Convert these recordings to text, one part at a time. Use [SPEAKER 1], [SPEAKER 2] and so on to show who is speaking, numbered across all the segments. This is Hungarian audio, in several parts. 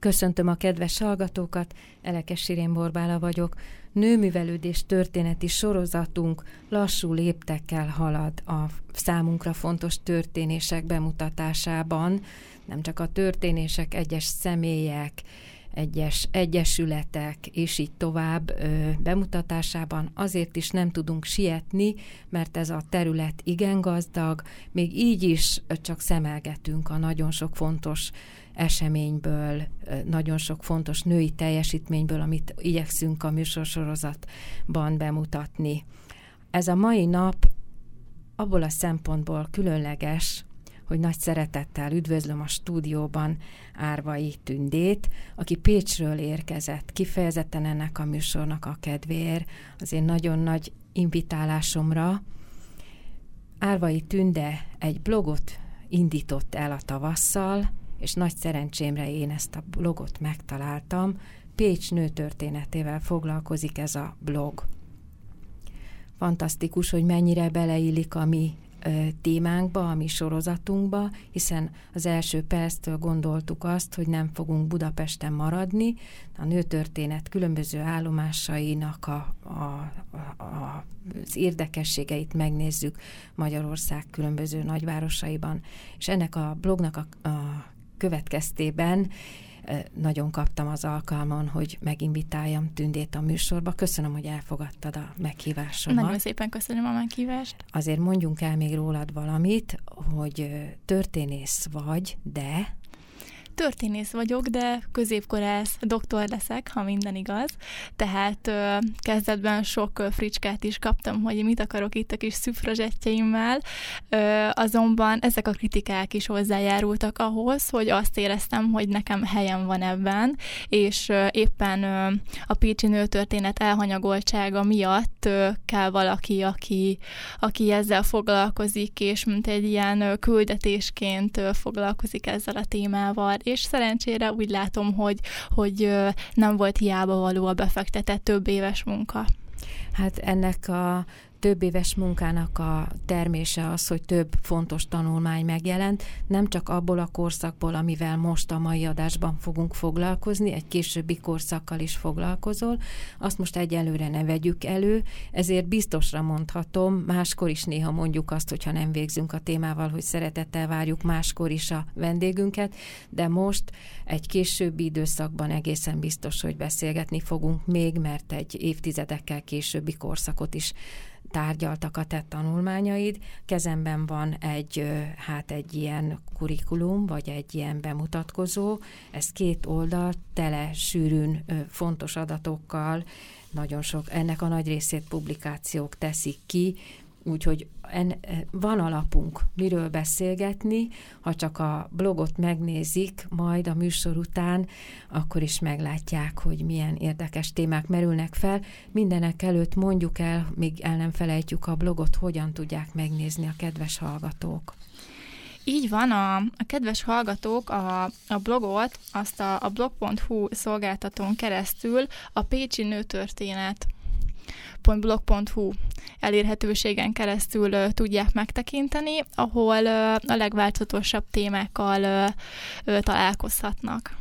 [SPEAKER 1] Köszöntöm a kedves hallgatókat, Elekes Sirén Borbála vagyok. Nőművelődés történeti sorozatunk lassú léptekkel halad a számunkra fontos történések bemutatásában. Nem csak a történések, egyes személyek, egyes egyesületek, és így tovább ö, bemutatásában azért is nem tudunk sietni, mert ez a terület igen gazdag, még így is csak szemelgetünk a nagyon sok fontos eseményből, nagyon sok fontos női teljesítményből, amit igyekszünk a műsorsorozatban bemutatni. Ez a mai nap abból a szempontból különleges, hogy nagy szeretettel üdvözlöm a stúdióban Árvai Tündét, aki Pécsről érkezett, kifejezetten ennek a műsornak a kedvéért, az én nagyon nagy invitálásomra. Árvai Tünde egy blogot indított el a tavasszal, és nagy szerencsémre én ezt a blogot megtaláltam. Pécs nőtörténetével foglalkozik ez a blog. Fantasztikus, hogy mennyire beleillik a mi témánkba, a mi sorozatunkba, hiszen az első perctől gondoltuk azt, hogy nem fogunk Budapesten maradni, a nőtörténet különböző állomásainak a, a, a, a, az érdekességeit megnézzük Magyarország különböző nagyvárosaiban, és ennek a blognak a, a következtében nagyon kaptam az alkalmon, hogy meginvitáljam Tündét a műsorba. Köszönöm, hogy elfogadtad a meghívásomat.
[SPEAKER 2] Nagyon szépen köszönöm a meghívást.
[SPEAKER 1] Azért mondjunk el még rólad valamit, hogy történész vagy, de
[SPEAKER 2] történész vagyok, de középkorász doktor leszek, ha minden igaz. Tehát ö, kezdetben sok ö, fricskát is kaptam, hogy mit akarok itt a kis szüfrazsettjeimmel, ö, azonban ezek a kritikák is hozzájárultak ahhoz, hogy azt éreztem, hogy nekem helyem van ebben, és ö, éppen ö, a Pécsi nőtörténet elhanyagoltsága miatt ö, kell valaki, aki, aki ezzel foglalkozik, és mint egy ilyen ö, küldetésként ö, foglalkozik ezzel a témával, és szerencsére úgy látom, hogy, hogy nem volt hiába való a befektetett több éves munka.
[SPEAKER 1] Hát ennek a több éves munkának a termése az, hogy több fontos tanulmány megjelent, nem csak abból a korszakból, amivel most a mai adásban fogunk foglalkozni, egy későbbi korszakkal is foglalkozol, azt most egyelőre ne vegyük elő, ezért biztosra mondhatom, máskor is néha mondjuk azt, hogyha nem végzünk a témával, hogy szeretettel várjuk máskor is a vendégünket, de most egy későbbi időszakban egészen biztos, hogy beszélgetni fogunk még, mert egy évtizedekkel későbbi korszakot is tárgyaltak a tett tanulmányaid. Kezemben van egy, hát egy ilyen kurikulum, vagy egy ilyen bemutatkozó. Ez két oldal, tele sűrűn fontos adatokkal, nagyon sok, ennek a nagy részét publikációk teszik ki, Úgyhogy en, e, van alapunk miről beszélgetni, ha csak a blogot megnézik majd a műsor után, akkor is meglátják, hogy milyen érdekes témák merülnek fel. Mindenek előtt mondjuk el, még el nem felejtjük a blogot, hogyan tudják megnézni a kedves hallgatók.
[SPEAKER 2] Így van, a, a kedves hallgatók a, a blogot, azt a, a blog.hu szolgáltatón keresztül a Pécsi Nőtörténet blog.hu elérhetőségen keresztül tudják megtekinteni, ahol a legváltozatosabb témákkal találkozhatnak.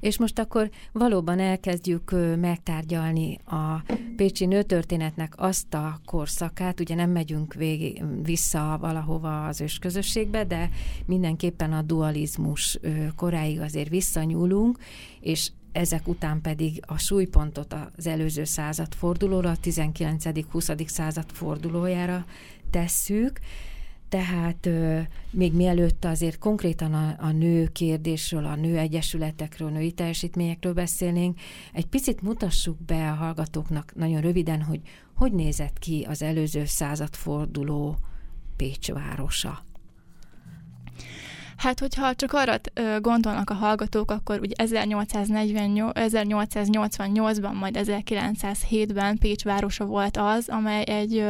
[SPEAKER 1] És most akkor valóban elkezdjük megtárgyalni a Pécsi nőtörténetnek azt a korszakát, ugye nem megyünk végig, vissza valahova az ősközösségbe, de mindenképpen a dualizmus koráig azért visszanyúlunk, és ezek után pedig a súlypontot az előző század fordulóra, a 19.-20. század fordulójára tesszük, tehát ö, még mielőtt azért konkrétan a, a nő kérdésről, a nő egyesületekről, női teljesítményekről beszélnénk, egy picit mutassuk be a hallgatóknak nagyon röviden, hogy hogy nézett ki az előző századforduló Pécs városa.
[SPEAKER 2] Hát, hogyha csak arra gondolnak a hallgatók, akkor ugye 1888-ban, majd 1907-ben Pécs városa volt az, amely egy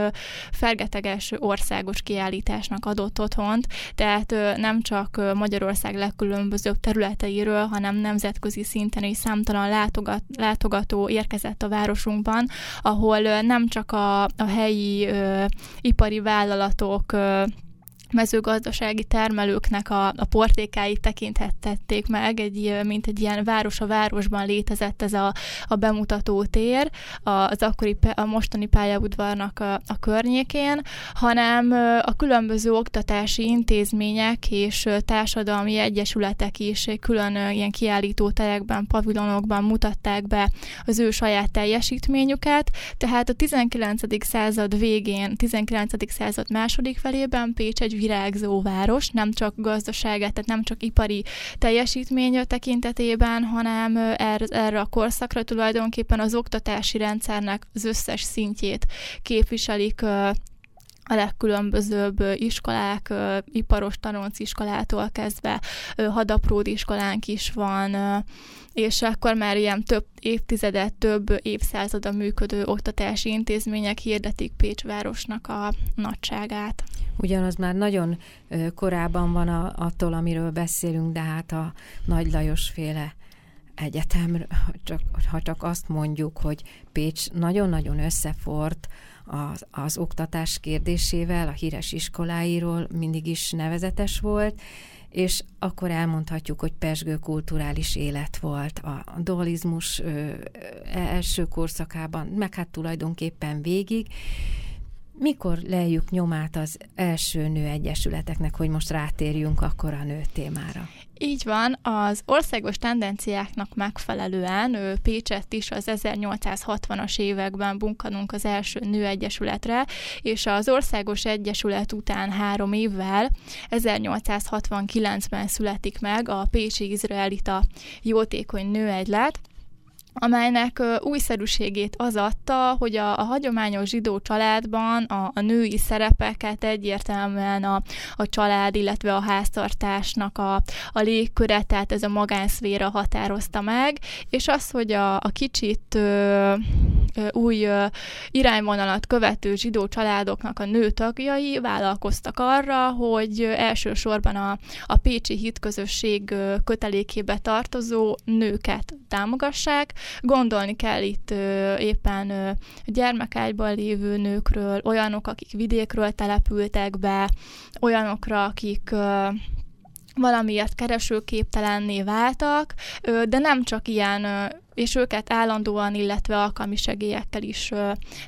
[SPEAKER 2] fergeteges országos kiállításnak adott otthont, tehát nem csak Magyarország legkülönbözőbb területeiről, hanem nemzetközi szinten is számtalan látogat, látogató érkezett a városunkban, ahol nem csak a, a helyi ö, ipari vállalatok ö, mezőgazdasági termelőknek a, a portékáit tekinthették meg, egy, mint egy ilyen város a városban létezett ez a, a bemutató tér az akkori, a mostani pályaudvarnak a, a környékén, hanem a különböző oktatási intézmények és társadalmi egyesületek is külön ilyen kiállító terekben, pavilonokban mutatták be az ő saját teljesítményüket, tehát a 19. század végén, 19. század második felében Pécs egy virágzó város, nem csak gazdaságát, tehát nem csak ipari teljesítmény tekintetében, hanem erre, erre a korszakra tulajdonképpen az oktatási rendszernek az összes szintjét képviselik a legkülönbözőbb iskolák, iparos tanonc iskolától kezdve hadapród iskolánk is van, és akkor már ilyen több évtizedet, több évszázada működő oktatási intézmények hirdetik Pécs városnak a nagyságát.
[SPEAKER 1] Ugyanaz már nagyon korábban van a, attól, amiről beszélünk, de hát a Nagy Lajos féle egyetem, csak, ha csak azt mondjuk, hogy Pécs nagyon-nagyon összefort az, az oktatás kérdésével, a híres iskoláiról mindig is nevezetes volt, és akkor elmondhatjuk, hogy pesgő kulturális élet volt a dualizmus első korszakában, meg hát tulajdonképpen végig. Mikor lejjük nyomát az első nőegyesületeknek, hogy most rátérjünk akkor a nő témára?
[SPEAKER 2] Így van, az országos tendenciáknak megfelelően ő Pécsett is az 1860-as években bunkanunk az első nőegyesületre, és az országos egyesület után három évvel, 1869-ben születik meg a Pécsi Izraelita Jótékony Nőegylet, amelynek újszerűségét az adta, hogy a, a hagyományos zsidó családban a, a női szerepeket egyértelműen a, a család, illetve a háztartásnak a, a légköre, tehát ez a magánszféra határozta meg, és az, hogy a, a kicsit ö, új irányvonalat követő zsidó családoknak a nő vállalkoztak arra, hogy elsősorban a, a pécsi hitközösség kötelékébe tartozó nőket támogassák, Gondolni kell itt ö, éppen ö, gyermekágyban lévő nőkről, olyanok, akik vidékről települtek be, olyanokra, akik ö, valamiért keresőképtelenné váltak, de nem csak ilyen és őket állandóan, illetve alkalmi segélyekkel is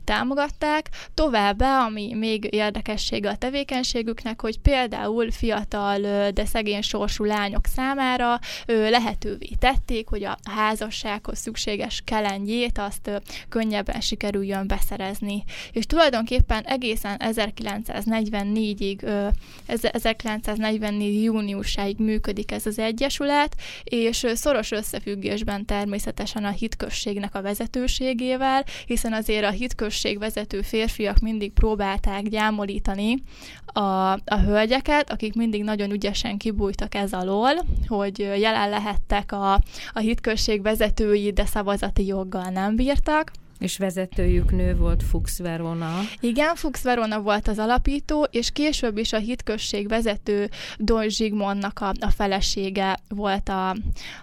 [SPEAKER 2] támogatták. Továbbá, ami még érdekessége a tevékenységüknek, hogy például fiatal, de szegény sorsú lányok számára lehetővé tették, hogy a házassághoz szükséges kelengyét azt könnyebben sikerüljön beszerezni. És tulajdonképpen egészen 1944-ig, ö, 1944 júniusáig működik ez az egyesület, és szoros összefüggésben természetesen pontosan a hitközségnek a vezetőségével, hiszen azért a hitközség vezető férfiak mindig próbálták gyámolítani a, a hölgyeket, akik mindig nagyon ügyesen kibújtak ez alól, hogy jelen lehettek a, a hitközség vezetői, de szavazati joggal nem bírtak.
[SPEAKER 1] És vezetőjük nő volt Fuchs Verona.
[SPEAKER 2] Igen, Fuchs Verona volt az alapító, és később is a hitközség vezető Don Zsigmondnak a, a felesége volt a,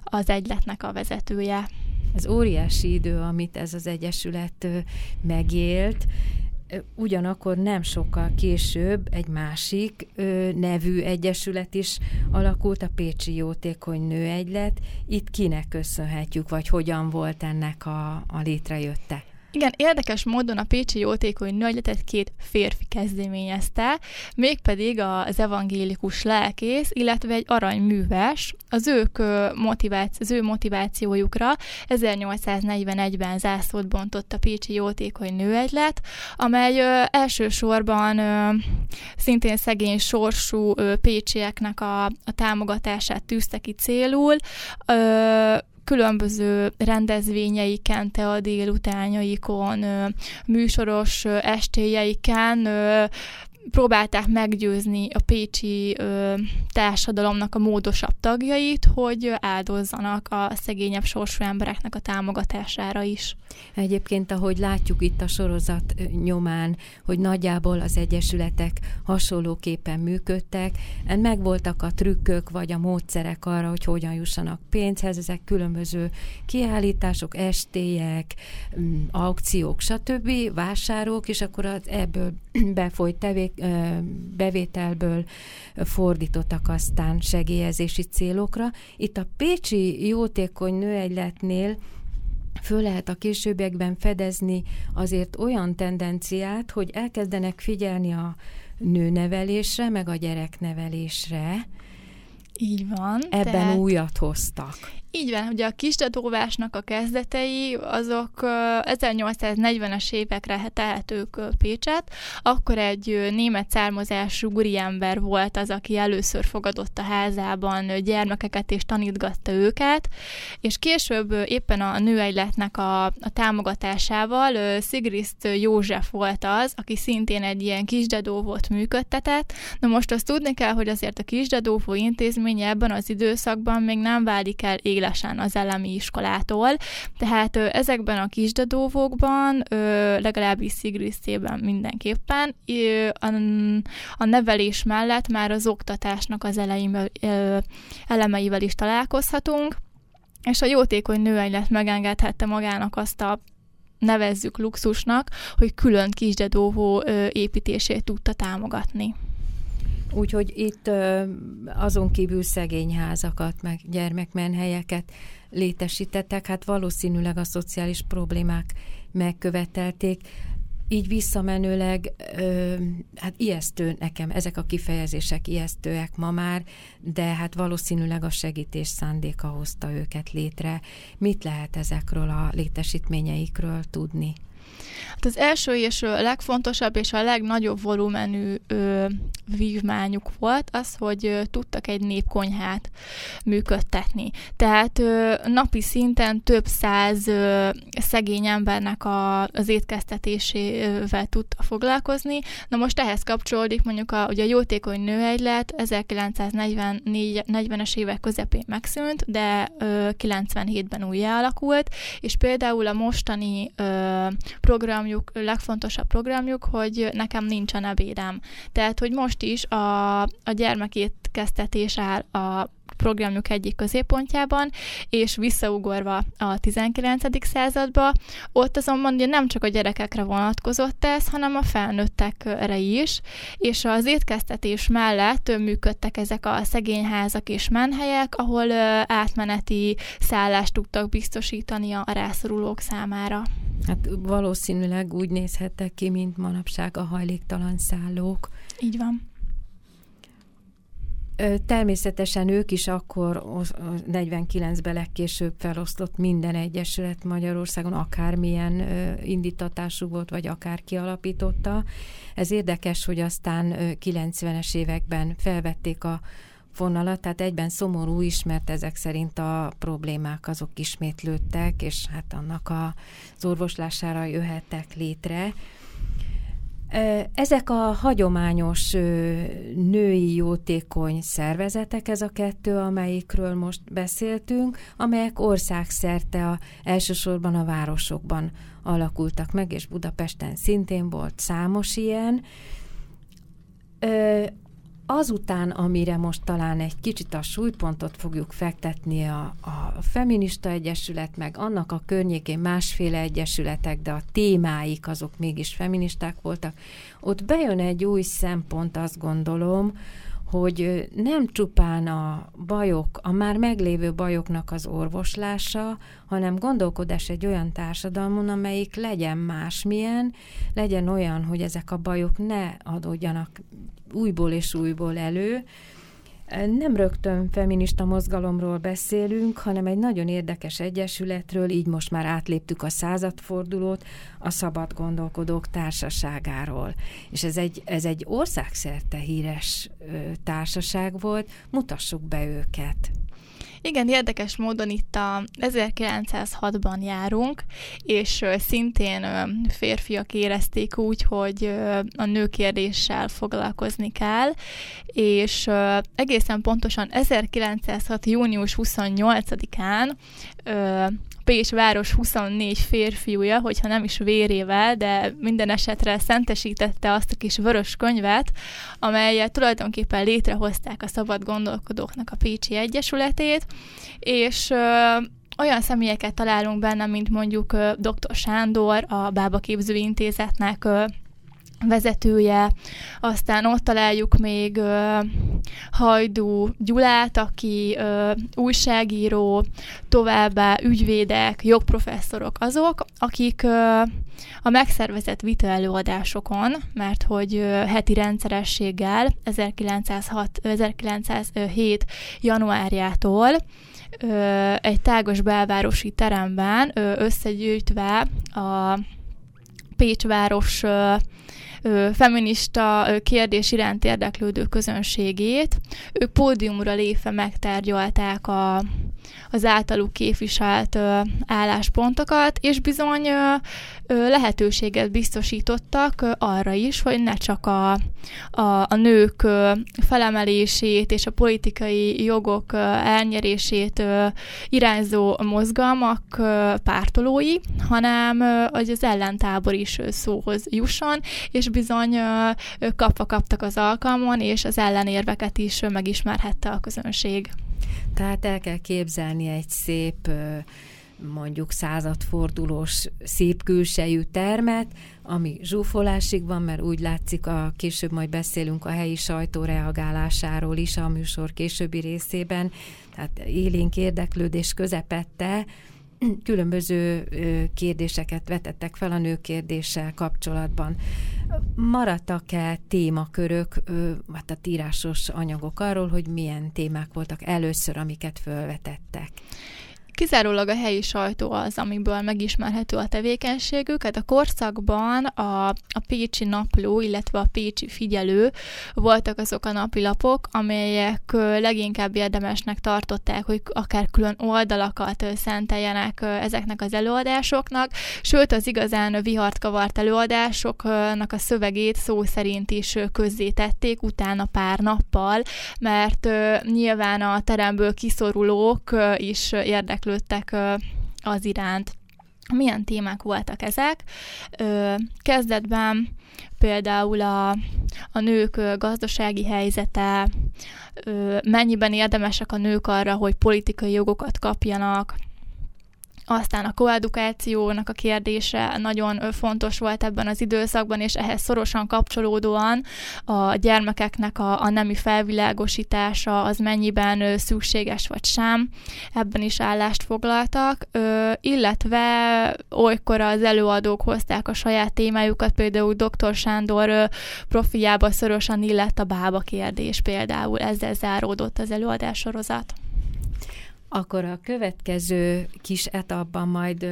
[SPEAKER 2] az egyletnek a vezetője.
[SPEAKER 1] Ez óriási idő, amit ez az egyesület megélt, ugyanakkor nem sokkal később egy másik ö, nevű egyesület is alakult, a Pécsi Jótékony Nőegylet. Itt kinek köszönhetjük, vagy hogyan volt ennek a, a létrejötte?
[SPEAKER 2] Igen, érdekes módon a Pécsi Jótékony Nőegyletet két férfi kezdeményezte, mégpedig az evangélikus lelkész, illetve egy aranyműves. Az, ők motiváci- az ő motivációjukra 1841-ben zászlót bontott a Pécsi Jótékony Nőegylet, amely elsősorban szintén szegény sorsú pécsieknek a, a támogatását tűzte ki célul. Különböző rendezvényeiken, a délutányaikon, műsoros estéjeiken próbálták meggyőzni a pécsi ö, társadalomnak a módosabb tagjait, hogy áldozzanak a szegényebb sorsú embereknek a támogatására is.
[SPEAKER 1] Egyébként, ahogy látjuk itt a sorozat nyomán, hogy nagyjából az egyesületek hasonlóképpen működtek, megvoltak a trükkök vagy a módszerek arra, hogy hogyan jussanak pénzhez, ezek különböző kiállítások, estélyek, aukciók, stb., vásárok, és akkor az ebből befolyt tevék, bevételből fordítottak aztán segélyezési célokra. Itt a Pécsi Jótékony Nőegyletnél föl lehet a későbbiekben fedezni azért olyan tendenciát, hogy elkezdenek figyelni a nőnevelésre, meg a gyereknevelésre.
[SPEAKER 2] Így van.
[SPEAKER 1] Ebben tehát... újat hoztak.
[SPEAKER 2] Így van, ugye a kisdatóvásnak a kezdetei azok 1840-es évekre tehetők Pécset, akkor egy német származású ember volt az, aki először fogadott a házában gyermekeket és tanítgatta őket, és később éppen a nőegyletnek a, a támogatásával Szigriszt József volt az, aki szintén egy ilyen kisdadóvót működtetett. Na most azt tudni kell, hogy azért a kisdadóvó intézménye ebben az időszakban még nem válik el élesen az elemi iskolától, tehát ö, ezekben a kisdadóvokban, ö, legalábbis Szigrisztében mindenképpen, ö, a, a nevelés mellett már az oktatásnak az eleim, ö, elemeivel is találkozhatunk, és a jótékony nőegylet megengedhette magának azt a nevezzük luxusnak, hogy külön kisdedóvó építését tudta támogatni.
[SPEAKER 1] Úgyhogy itt azon kívül szegényházakat, meg gyermekmenhelyeket létesítettek, hát valószínűleg a szociális problémák megkövetelték. Így visszamenőleg, hát ijesztő nekem, ezek a kifejezések ijesztőek ma már, de hát valószínűleg a segítés szándéka hozta őket létre. Mit lehet ezekről a létesítményeikről tudni?
[SPEAKER 2] Hát az első és a legfontosabb és a legnagyobb volumenű ö, vívmányuk volt az, hogy ö, tudtak egy népkonyhát működtetni. Tehát ö, napi szinten több száz ö, szegény embernek a, az étkeztetésével tudta foglalkozni. Na most ehhez kapcsolódik mondjuk a, ugye a jótékony nőegylet 1940-es évek közepén megszűnt, de ö, 97-ben újjá alakult, és például a mostani ö, programjuk, legfontosabb programjuk, hogy nekem nincsen ebédem. Tehát, hogy most is a, a gyermekétkeztetés áll a programjuk egyik középpontjában, és visszaugorva a 19. századba, ott azonban ugye nem csak a gyerekekre vonatkozott ez, hanem a felnőttekre is, és az étkeztetés mellett működtek ezek a szegényházak és menhelyek, ahol átmeneti szállást tudtak biztosítani a rászorulók számára.
[SPEAKER 1] Hát valószínűleg úgy nézhettek ki, mint manapság a hajléktalan szállók.
[SPEAKER 2] Így van.
[SPEAKER 1] Természetesen ők is akkor 49-ben legkésőbb felosztott minden egyesület Magyarországon, akármilyen indítatású volt, vagy akár kialapította. Ez érdekes, hogy aztán 90-es években felvették a vonalat, tehát egyben szomorú is, mert ezek szerint a problémák azok ismétlődtek, és hát annak az orvoslására jöhettek létre. Ezek a hagyományos női jótékony szervezetek, ez a kettő, amelyikről most beszéltünk, amelyek országszerte a, elsősorban a városokban alakultak meg, és Budapesten szintén volt számos ilyen. Azután, amire most talán egy kicsit a súlypontot fogjuk fektetni a, a feminista egyesület, meg annak a környékén másféle egyesületek, de a témáik azok mégis feministák voltak, ott bejön egy új szempont, azt gondolom, hogy nem csupán a bajok, a már meglévő bajoknak az orvoslása, hanem gondolkodás egy olyan társadalmon, amelyik legyen másmilyen, legyen olyan, hogy ezek a bajok ne adódjanak újból és újból elő. Nem rögtön feminista mozgalomról beszélünk, hanem egy nagyon érdekes egyesületről, így most már átléptük a századfordulót, a Szabad Gondolkodók Társaságáról. És ez egy, ez egy országszerte híres társaság volt, mutassuk be őket.
[SPEAKER 2] Igen, érdekes módon itt a 1906-ban járunk, és szintén férfiak érezték úgy, hogy a nőkérdéssel foglalkozni kell, és egészen pontosan 1906. június 28-án Pécs város 24 férfiúja, hogyha nem is vérével, de minden esetre szentesítette azt a kis vörös könyvet, amelyet tulajdonképpen létrehozták a szabad gondolkodóknak a Pécsi Egyesületét, és olyan személyeket találunk benne, mint mondjuk dr. Sándor, a Bába Képzőintézetnek vezetője, aztán ott találjuk még uh, Hajdú Gyulát, aki uh, újságíró, továbbá ügyvédek, jogprofesszorok azok, akik uh, a megszervezett vita előadásokon, mert hogy uh, heti rendszerességgel 1906, 1907 januárjától uh, egy tágos belvárosi teremben uh, összegyűjtve a Pécsváros feminista kérdés iránt érdeklődő közönségét. Ők pódiumra lépve megtárgyalták a, az általuk képviselt ö, álláspontokat, és bizony ö, ö, lehetőséget biztosítottak ö, arra is, hogy ne csak a, a, a nők ö, felemelését és a politikai jogok ö, elnyerését ö, irányzó mozgalmak ö, pártolói, hanem ö, hogy az ellentábor is ö, szóhoz jusson, és bizony ö, kapva kaptak az alkalmon, és az ellenérveket is ö, megismerhette a közönség.
[SPEAKER 1] Tehát el kell képzelni egy szép mondjuk századfordulós szép külsejű termet, ami zsúfolásig van, mert úgy látszik, a később majd beszélünk a helyi sajtó reagálásáról is a műsor későbbi részében, tehát élénk érdeklődés közepette, különböző kérdéseket vetettek fel a nőkérdéssel kapcsolatban. Maradtak-e témakörök, hát a tírásos anyagok arról, hogy milyen témák voltak először, amiket felvetettek?
[SPEAKER 2] Kizárólag a helyi sajtó az, amiből megismerhető a tevékenységük. Hát a korszakban a, a Pécsi Napló, illetve a Pécsi Figyelő voltak azok a napilapok, amelyek leginkább érdemesnek tartották, hogy akár külön oldalakat szenteljenek ezeknek az előadásoknak, sőt az igazán vihart kavart előadásoknak a szövegét szó szerint is közzétették utána pár nappal, mert nyilván a teremből kiszorulók is érdekli érdeklődtek az iránt. Milyen témák voltak ezek? Kezdetben például a, a nők gazdasági helyzete, mennyiben érdemesek a nők arra, hogy politikai jogokat kapjanak, aztán a koedukációnak a kérdése nagyon fontos volt ebben az időszakban, és ehhez szorosan kapcsolódóan a gyermekeknek a, a nemi felvilágosítása az mennyiben szükséges vagy sem. Ebben is állást foglaltak, illetve olykor az előadók hozták a saját témájukat, például dr. Sándor profiába szorosan illett a bába kérdés például. Ezzel záródott az előadás sorozat.
[SPEAKER 1] Akkor a következő kis etapban majd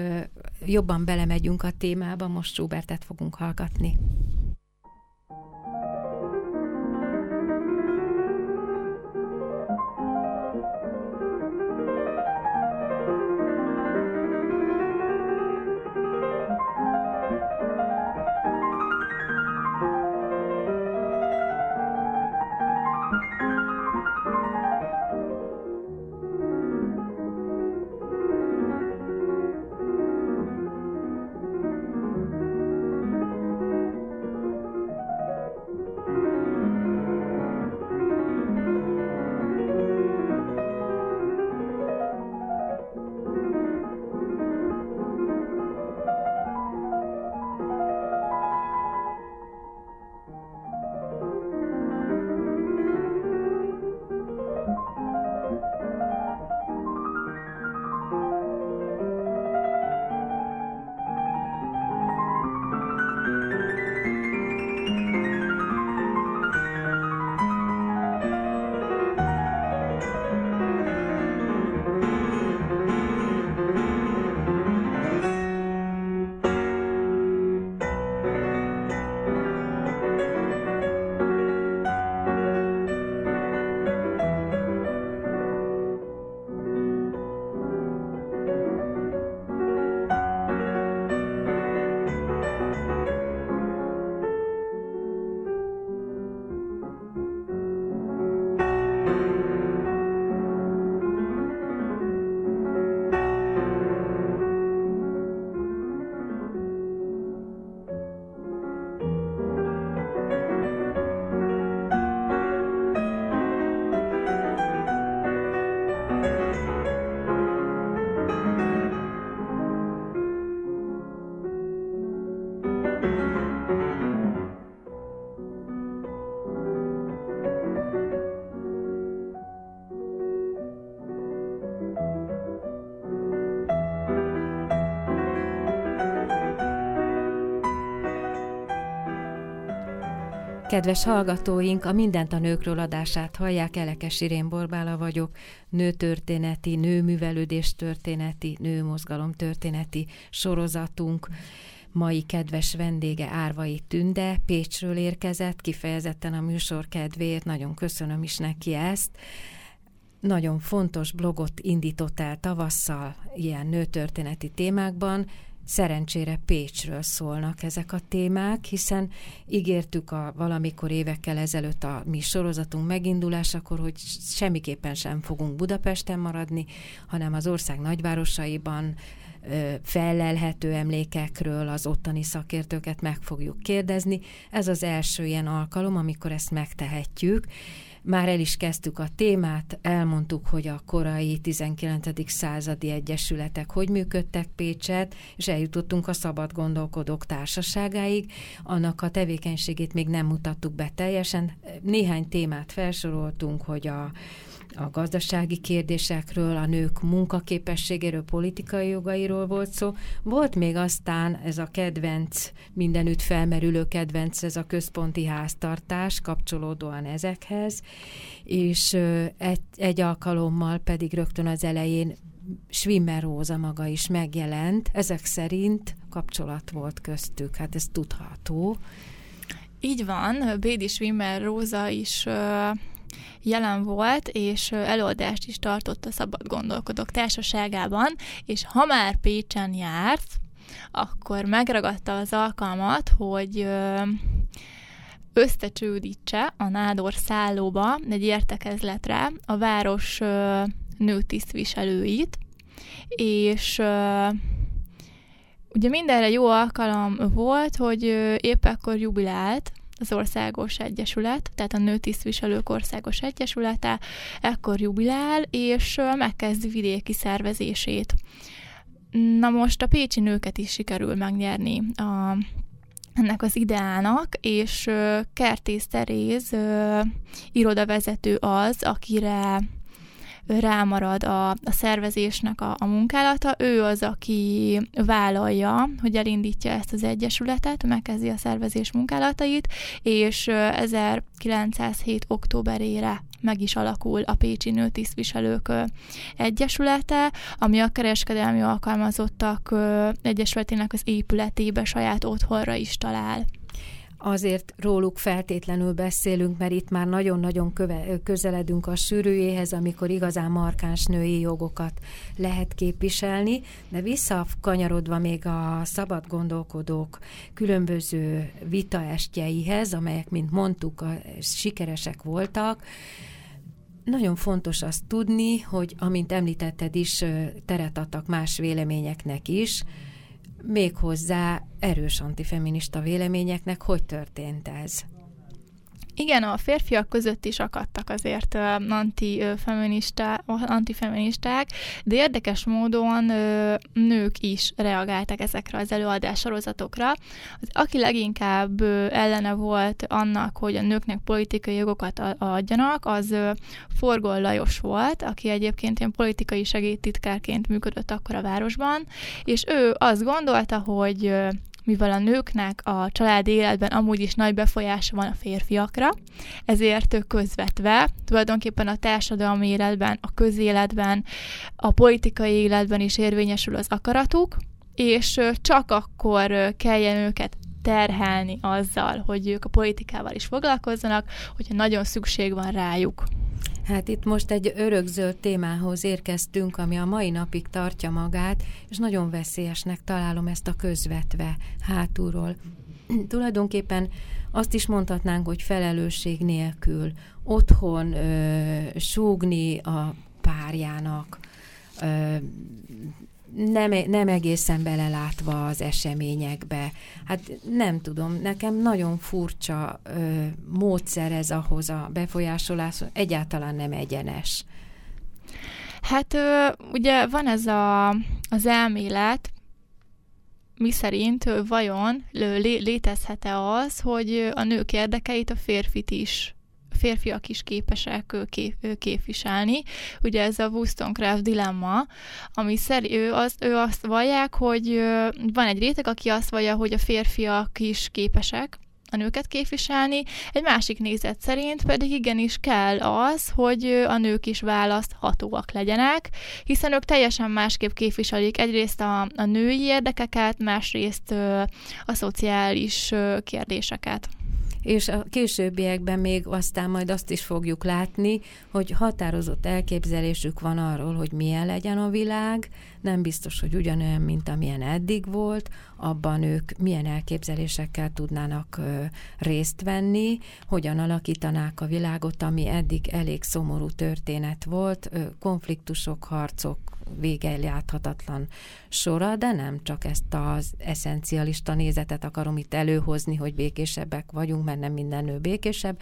[SPEAKER 1] jobban belemegyünk a témába, most Schubertet fogunk hallgatni. Kedves hallgatóink, a Mindent a nőkről adását hallják, Elekes Irén Borbála vagyok, nőtörténeti, nőművelődés történeti, nőmozgalom történeti sorozatunk. Mai kedves vendége Árvai Tünde, Pécsről érkezett, kifejezetten a műsor kedvéért, nagyon köszönöm is neki ezt. Nagyon fontos blogot indított el tavasszal ilyen nőtörténeti témákban, Szerencsére Pécsről szólnak ezek a témák, hiszen ígértük a valamikor évekkel ezelőtt a mi sorozatunk megindulásakor, hogy semmiképpen sem fogunk Budapesten maradni, hanem az ország nagyvárosaiban fellelhető emlékekről az ottani szakértőket meg fogjuk kérdezni. Ez az első ilyen alkalom, amikor ezt megtehetjük, már el is kezdtük a témát, elmondtuk, hogy a korai 19. századi egyesületek hogy működtek Pécset, és eljutottunk a szabad gondolkodók társaságáig. Annak a tevékenységét még nem mutattuk be teljesen. Néhány témát felsoroltunk, hogy a a gazdasági kérdésekről, a nők munkaképességéről, politikai jogairól volt szó. Volt még aztán ez a kedvenc, mindenütt felmerülő kedvenc, ez a központi háztartás kapcsolódóan ezekhez, és egy, egy alkalommal pedig rögtön az elején Schwimmer Róza maga is megjelent, ezek szerint kapcsolat volt köztük, hát ez tudható.
[SPEAKER 2] Így van, Bédi Schwimmer Róza is jelen volt, és előadást is tartott a Szabad Gondolkodók társaságában, és ha már Pécsen járt, akkor megragadta az alkalmat, hogy összecsődítse a Nádor szállóba egy értekezletre a város nőtisztviselőit, és ugye mindenre jó alkalom volt, hogy épp akkor jubilált az Országos Egyesület, tehát a Nőtisztviselők Országos Egyesülete ekkor jubilál, és megkezdi vidéki szervezését. Na most a pécsi nőket is sikerül megnyerni a, ennek az ideának, és Kertész Teréz irodavezető az, akire rámarad a, a szervezésnek a, a munkálata. Ő az, aki vállalja, hogy elindítja ezt az egyesületet, megkezdi a szervezés munkálatait, és 1907. októberére meg is alakul a Pécsi Nőtisztviselők Egyesülete, ami a kereskedelmi alkalmazottak egyesületének az épületébe saját otthonra is talál
[SPEAKER 1] azért róluk feltétlenül beszélünk, mert itt már nagyon-nagyon közeledünk a sűrűjéhez, amikor igazán markáns női jogokat lehet képviselni, de visszakanyarodva még a szabad gondolkodók különböző vitaestjeihez, amelyek, mint mondtuk, sikeresek voltak, nagyon fontos azt tudni, hogy amint említetted is, teret adtak más véleményeknek is, méghozzá erős antifeminista véleményeknek. Hogy történt ez?
[SPEAKER 2] Igen, a férfiak között is akadtak azért antifeminista, antifeministák, de érdekes módon nők is reagáltak ezekre az előadás sorozatokra. Az, aki leginkább ellene volt annak, hogy a nőknek politikai jogokat adjanak, az Forgol Lajos volt, aki egyébként ilyen politikai segédtitkárként működött akkor a városban, és ő azt gondolta, hogy mivel a nőknek a családi életben amúgy is nagy befolyása van a férfiakra, ezért közvetve tulajdonképpen a társadalmi életben, a közéletben, a politikai életben is érvényesül az akaratuk, és csak akkor kelljen őket terhelni azzal, hogy ők a politikával is foglalkozzanak, hogyha nagyon szükség van rájuk.
[SPEAKER 1] Hát itt most egy örökzöld témához érkeztünk, ami a mai napig tartja magát, és nagyon veszélyesnek találom ezt a közvetve hátulról. Tulajdonképpen azt is mondhatnánk, hogy felelősség nélkül otthon ö, súgni a párjának, ö, nem, nem egészen belelátva az eseményekbe. Hát nem tudom, nekem nagyon furcsa ö, módszer ez ahhoz a befolyásolás, egyáltalán nem egyenes.
[SPEAKER 2] Hát ö, ugye van ez a, az elmélet, mi szerint vajon létezhet-e az, hogy a nők érdekeit a férfit is férfiak is képesek képviselni. Ugye ez a Wollstonecraft dilemma, ami szerint ő, az, ő azt vallják, hogy van egy réteg, aki azt vallja, hogy a férfiak is képesek a nőket képviselni, egy másik nézet szerint pedig igenis kell az, hogy a nők is választhatóak legyenek, hiszen ők teljesen másképp képviselik egyrészt a, a női érdekeket, másrészt a szociális kérdéseket
[SPEAKER 1] és a későbbiekben még aztán majd azt is fogjuk látni, hogy határozott elképzelésük van arról, hogy milyen legyen a világ, nem biztos, hogy ugyanolyan, mint amilyen eddig volt, abban ők milyen elképzelésekkel tudnának részt venni, hogyan alakítanák a világot, ami eddig elég szomorú történet volt, konfliktusok, harcok, vége láthatatlan sora, de nem csak ezt az eszencialista nézetet akarom itt előhozni, hogy békésebbek vagyunk, mert nem minden nő békésebb,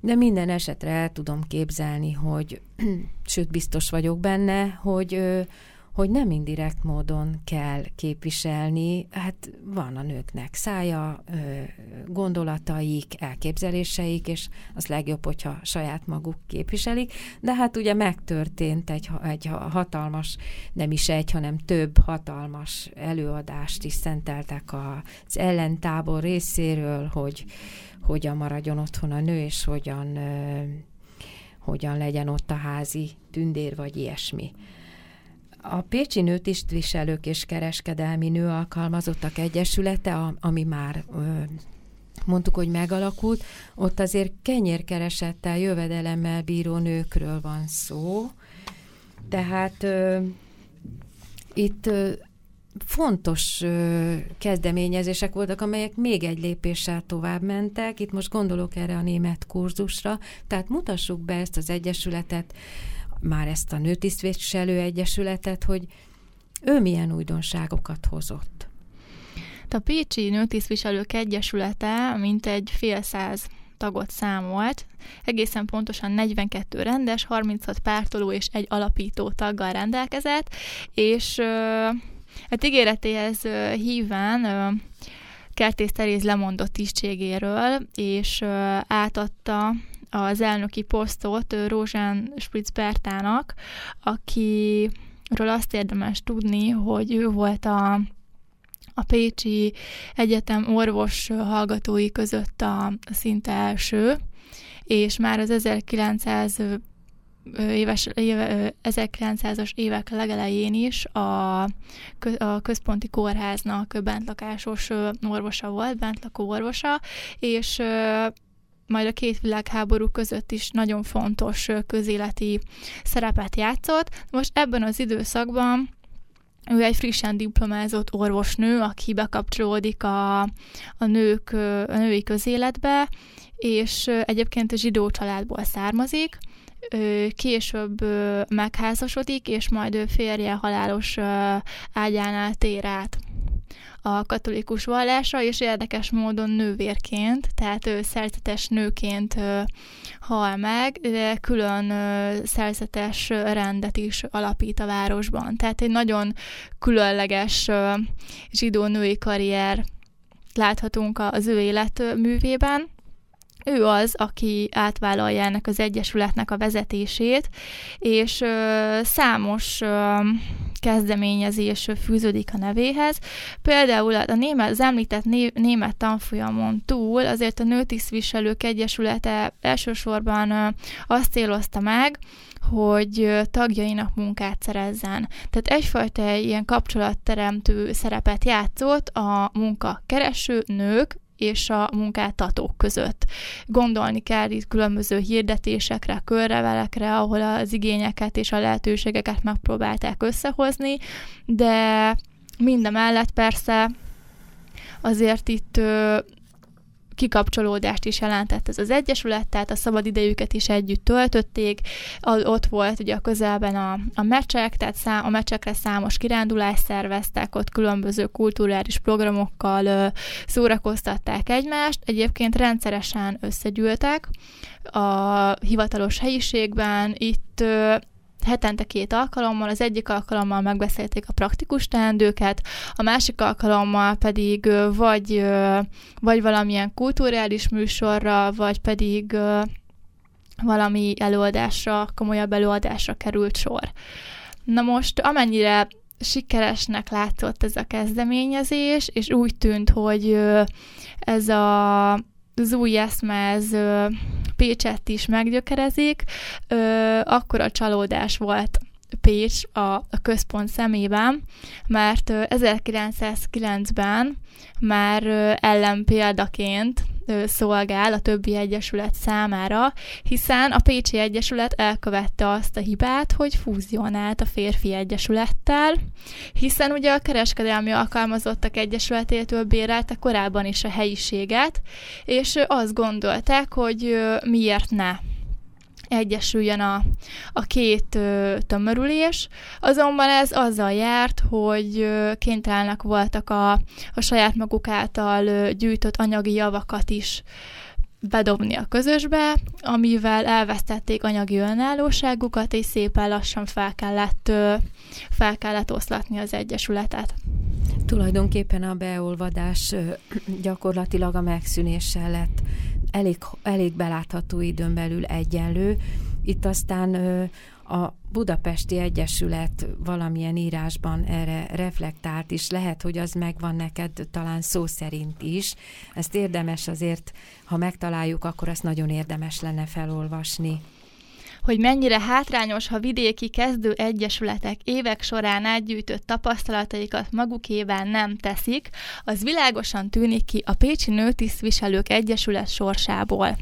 [SPEAKER 1] de minden esetre el tudom képzelni, hogy, sőt biztos vagyok benne, hogy hogy nem indirekt módon kell képviselni, hát van a nőknek szája, gondolataik, elképzeléseik, és az legjobb, hogyha saját maguk képviselik, de hát ugye megtörtént egy, egy hatalmas, nem is egy, hanem több hatalmas előadást is szenteltek az ellentábor részéről, hogy hogyan maradjon otthon a nő, és hogyan, hogyan legyen ott a házi tündér, vagy ilyesmi. A Pécsi Nőtisztviselők és Kereskedelmi Nő Alkalmazottak Egyesülete, ami már mondtuk, hogy megalakult, ott azért kenyérkeresettel, jövedelemmel bíró nőkről van szó. Tehát itt fontos kezdeményezések voltak, amelyek még egy lépéssel tovább mentek. Itt most gondolok erre a német kurzusra. Tehát mutassuk be ezt az egyesületet már ezt a Nőtisztviselő Egyesületet, hogy ő milyen újdonságokat hozott.
[SPEAKER 2] A Pécsi Nőtisztviselők Egyesülete mint egy fél száz tagot számolt, egészen pontosan 42 rendes, 36 pártoló és egy alapító taggal rendelkezett, és hát ígéretéhez híván Kertész Teréz lemondott tisztségéről, és átadta az elnöki posztot Rózsán Spritz Bertának, akiről azt érdemes tudni, hogy ő volt a, a Pécsi Egyetem orvos hallgatói között a, szinte első, és már az 1900 éves, éve, 1900-as évek legelején is a, a központi kórháznak bentlakásos orvosa volt, bentlakó orvosa, és majd a két világháború között is nagyon fontos közéleti szerepet játszott. Most ebben az időszakban ő egy frissen diplomázott orvosnő, aki bekapcsolódik a, a, nők, a női közéletbe, és egyébként a zsidó családból származik, később megházasodik, és majd férje halálos ágyánál tér át a katolikus vallásra, és érdekes módon nővérként, tehát ő szerzetes nőként hal meg, de külön szerzetes rendet is alapít a városban. Tehát egy nagyon különleges zsidó női karrier láthatunk az ő életművében. Ő az, aki átvállalja ennek az egyesületnek a vezetését, és ö, számos ö, kezdeményezés fűződik a nevéhez. Például a német, az említett né, német tanfolyamon túl azért a Nőtisztviselők Egyesülete elsősorban azt célozta meg, hogy tagjainak munkát szerezzen. Tehát egyfajta ilyen kapcsolatteremtő szerepet játszott a munkakereső nők, és a munkáltatók között. Gondolni kell itt különböző hirdetésekre, körrevelekre, ahol az igényeket és a lehetőségeket megpróbálták összehozni, de mindemellett persze azért itt kikapcsolódást is jelentett ez az egyesület, tehát a szabad idejüket is együtt töltötték, ott volt ugye a közelben a, a meccsek, tehát szá, a meccsekre számos kirándulást szerveztek, ott különböző kulturális programokkal ö, szórakoztatták egymást, egyébként rendszeresen összegyűltek a hivatalos helyiségben, itt hetente két alkalommal, az egyik alkalommal megbeszélték a praktikus teendőket, a másik alkalommal pedig vagy, vagy valamilyen kulturális műsorra, vagy pedig valami előadásra, komolyabb előadásra került sor. Na most, amennyire sikeresnek látszott ez a kezdeményezés, és úgy tűnt, hogy ez a az új eszme, ez Pécset is meggyökerezik, akkor a csalódás volt Pécs a, a központ szemében, mert 1909-ben már ellenpéldaként szolgál a többi egyesület számára, hiszen a Pécsi Egyesület elkövette azt a hibát, hogy fúzionált a férfi egyesülettel, hiszen ugye a kereskedelmi alkalmazottak egyesületétől bérelte korábban is a helyiséget, és azt gondolták, hogy miért ne egyesüljön a, a két ö, tömörülés, azonban ez azzal járt, hogy ö, kénytelenek voltak a, a saját maguk által ö, gyűjtött anyagi javakat is bedobni a közösbe, amivel elvesztették anyagi önállóságukat, és szépen lassan fel kellett, fel kellett oszlatni az egyesületet.
[SPEAKER 1] Tulajdonképpen a beolvadás gyakorlatilag a megszűnéssel lett elég, elég belátható időn belül egyenlő. Itt aztán a Budapesti Egyesület valamilyen írásban erre reflektált is, lehet, hogy az megvan neked talán szó szerint is. Ezt érdemes azért, ha megtaláljuk, akkor azt nagyon érdemes lenne felolvasni
[SPEAKER 2] hogy mennyire hátrányos, ha vidéki kezdő egyesületek évek során átgyűjtött tapasztalataikat magukével nem teszik, az világosan tűnik ki a Pécsi Nőtisztviselők Egyesület sorsából.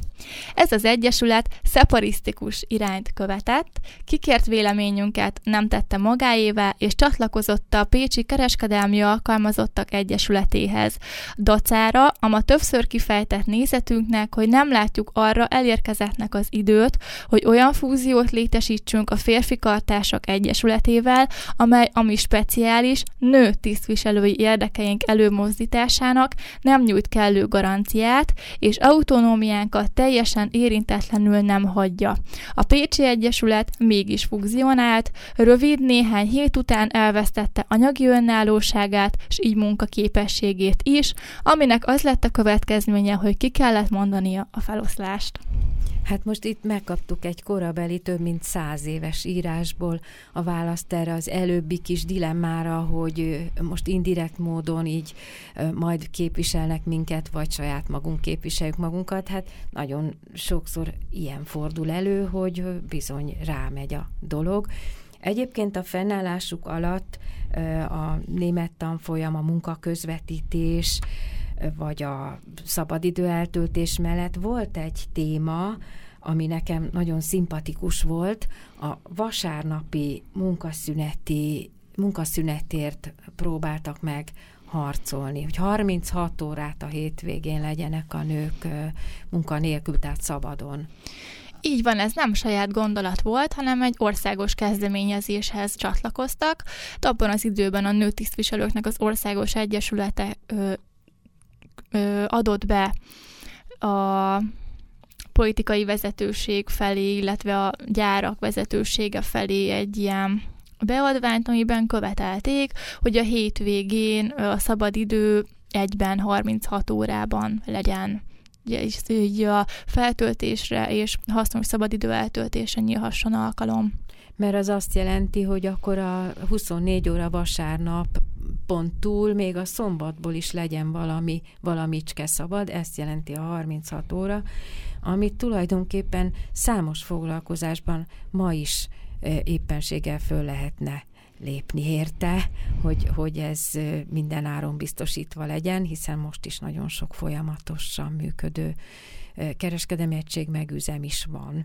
[SPEAKER 2] Ez az egyesület szeparisztikus irányt követett, kikért véleményünket nem tette magáévá, és csatlakozott a Pécsi Kereskedelmi Alkalmazottak Egyesületéhez. Dacára, ama többször kifejtett nézetünknek, hogy nem látjuk arra elérkezettnek az időt, hogy olyan fúziót létesítsünk a férfi kartások egyesületével, amely ami speciális nő tisztviselői érdekeink előmozdításának nem nyújt kellő garanciát, és autonómiánkat teljesen érintetlenül nem hagyja. A Pécsi Egyesület mégis fúzionált, rövid néhány hét után elvesztette anyagi önállóságát, és így munkaképességét is, aminek az lett a következménye, hogy ki kellett mondania a feloszlást.
[SPEAKER 1] Hát most itt megkaptuk egy korabeli több mint száz éves írásból a választ erre az előbbi kis dilemmára, hogy most indirekt módon így majd képviselnek minket, vagy saját magunk képviseljük magunkat. Hát nagyon sokszor ilyen fordul elő, hogy bizony rámegy a dolog. Egyébként a fennállásuk alatt a német tanfolyam, a munkaközvetítés, vagy a szabadidő eltöltés mellett volt egy téma, ami nekem nagyon szimpatikus volt, a vasárnapi munkaszüneti, munkaszünetért próbáltak meg harcolni, hogy 36 órát a hétvégén legyenek a nők munkanélkül, tehát szabadon.
[SPEAKER 2] Így van, ez nem saját gondolat volt, hanem egy országos kezdeményezéshez csatlakoztak. De abban az időben a nőtisztviselőknek az országos egyesülete ö, adott be a politikai vezetőség felé, illetve a gyárak vezetősége felé egy ilyen beadványt, amiben követelték, hogy a hétvégén a szabadidő egyben 36 órában legyen így a feltöltésre és hasznos szabadidő eltöltésre nyílhasson alkalom.
[SPEAKER 1] Mert az azt jelenti, hogy akkor a 24 óra vasárnap pont túl még a szombatból is legyen valami, valamicske szabad, ezt jelenti a 36 óra, amit tulajdonképpen számos foglalkozásban ma is éppenséggel föl lehetne lépni érte, hogy, hogy ez minden áron biztosítva legyen, hiszen most is nagyon sok folyamatosan működő kereskedelmi megüzem is van.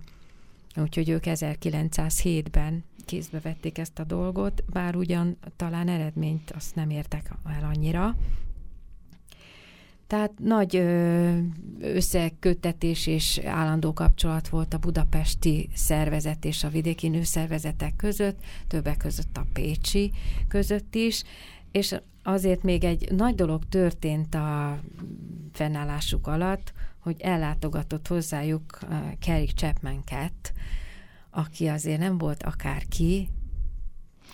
[SPEAKER 1] Úgyhogy ők 1907-ben kézbe vették ezt a dolgot, bár ugyan talán eredményt azt nem értek el annyira. Tehát nagy összeköttetés és állandó kapcsolat volt a budapesti szervezet és a vidéki nőszervezetek között, többek között a Pécsi között is, és azért még egy nagy dolog történt a fennállásuk alatt, hogy ellátogatott hozzájuk Kerry Chapman Cat, aki azért nem volt akárki,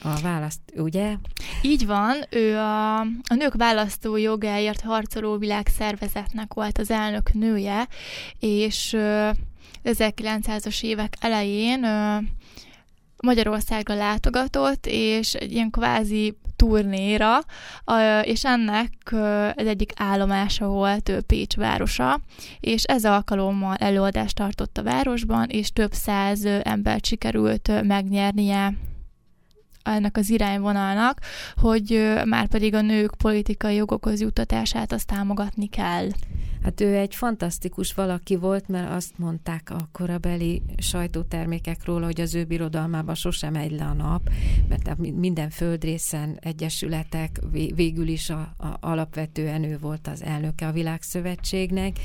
[SPEAKER 1] a választ, ugye?
[SPEAKER 2] Így van, ő a, a nők választó jogáért harcoló világszervezetnek volt az elnök nője, és 1900-as évek elején Magyarországra látogatott, és egy ilyen kvázi turnéra, és ennek az egyik állomása volt Pécs városa, és ez alkalommal előadást tartott a városban, és több száz embert sikerült megnyernie ennek az irányvonalnak, hogy már pedig a nők politikai jogokhoz juttatását azt támogatni kell.
[SPEAKER 1] Hát ő egy fantasztikus valaki volt, mert azt mondták a korabeli sajtótermékek róla, hogy az ő birodalmában sosem megy le a nap, mert minden földrészen egyesületek, végül is a, a, alapvetően ő volt az elnöke a Világszövetségnek,